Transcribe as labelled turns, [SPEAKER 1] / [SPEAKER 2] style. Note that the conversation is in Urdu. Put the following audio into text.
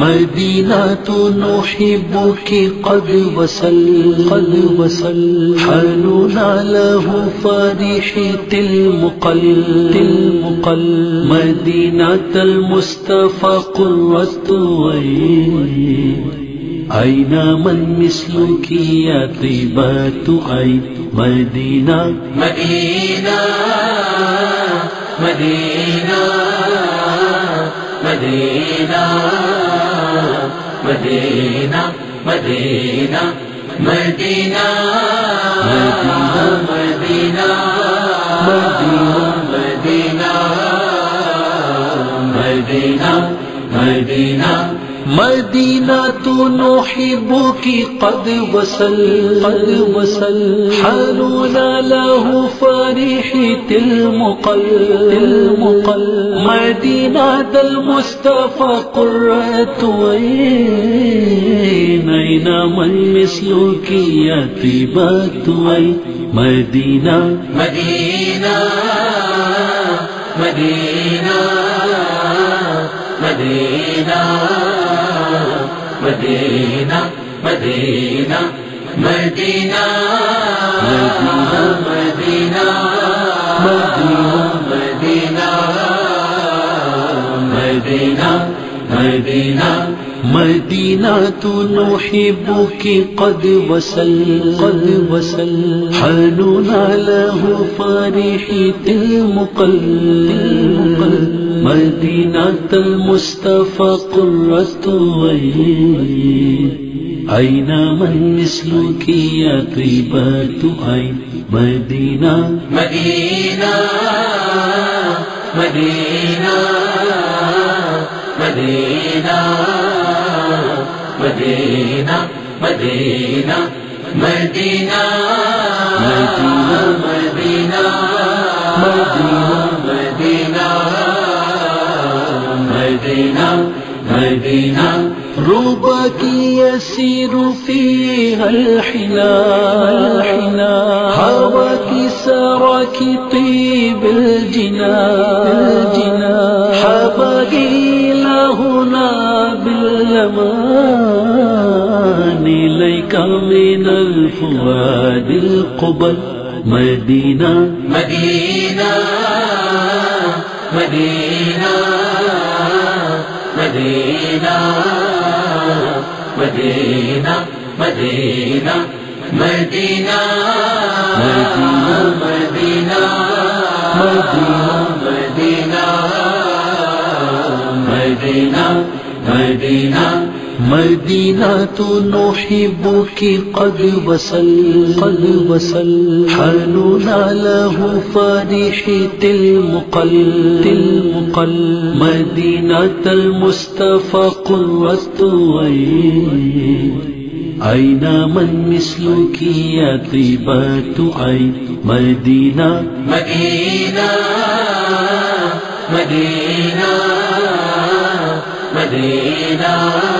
[SPEAKER 1] مدینہ
[SPEAKER 2] تو نحبو کی قد وصل قد وصل۔ حلونا له فریح تل مقل تل مقل۔ مدینہ تل مصطفى قرت وئی آئینہ من مسلو کی یا طیبات آئی
[SPEAKER 1] مدینہ مدینہ مدینہ مدینہ۔ مدینہ مدینہ مدینہ مدینہ مدینہ مدینہ
[SPEAKER 2] مدینہ مدینہ تو نحب کی قد وصل قد وصل حالنا له فرح المقل المقل مدينة المصطفى قرة عين أين من مثلك يا طيبة عين مدينة
[SPEAKER 1] مدینہ مدینہ مدینہ مدینہ مدینہ مدینہ مدینہ۔ مدینہ مدینہ مدینہ
[SPEAKER 2] تو نوحبو کی قد وصل قد وصل۔ حنونا له فارحی دل مقل۔ مدینہ تل مصطفی قررت وئی آئینہ من مثلو کی یا طیبہ تو
[SPEAKER 1] مدینہ مدینہ مدینہ۔ مدینہ مدینہ مدینہ مدینہ مدینہ مدینہ مدینہ
[SPEAKER 2] ربا کی يسير فيها الحنا هوى کی سراك طيب الجنا حبقي لهنا من الفؤاد القبل مدينة
[SPEAKER 1] مدینہ مدینہ مدینہ مدینہ مدینہ مدینہ مدینہ مدینہ مدینہ مدینہ
[SPEAKER 2] مدینہ تو نوحبو کی قد وصل قد وصل۔ حلونا له فارح تل مقل تل مقل۔ مدینہ المصطفى قرة وعين آئینہ من مسلو کی طیبات آئی مدینہ
[SPEAKER 1] مدینہ مدینہ مدینہ۔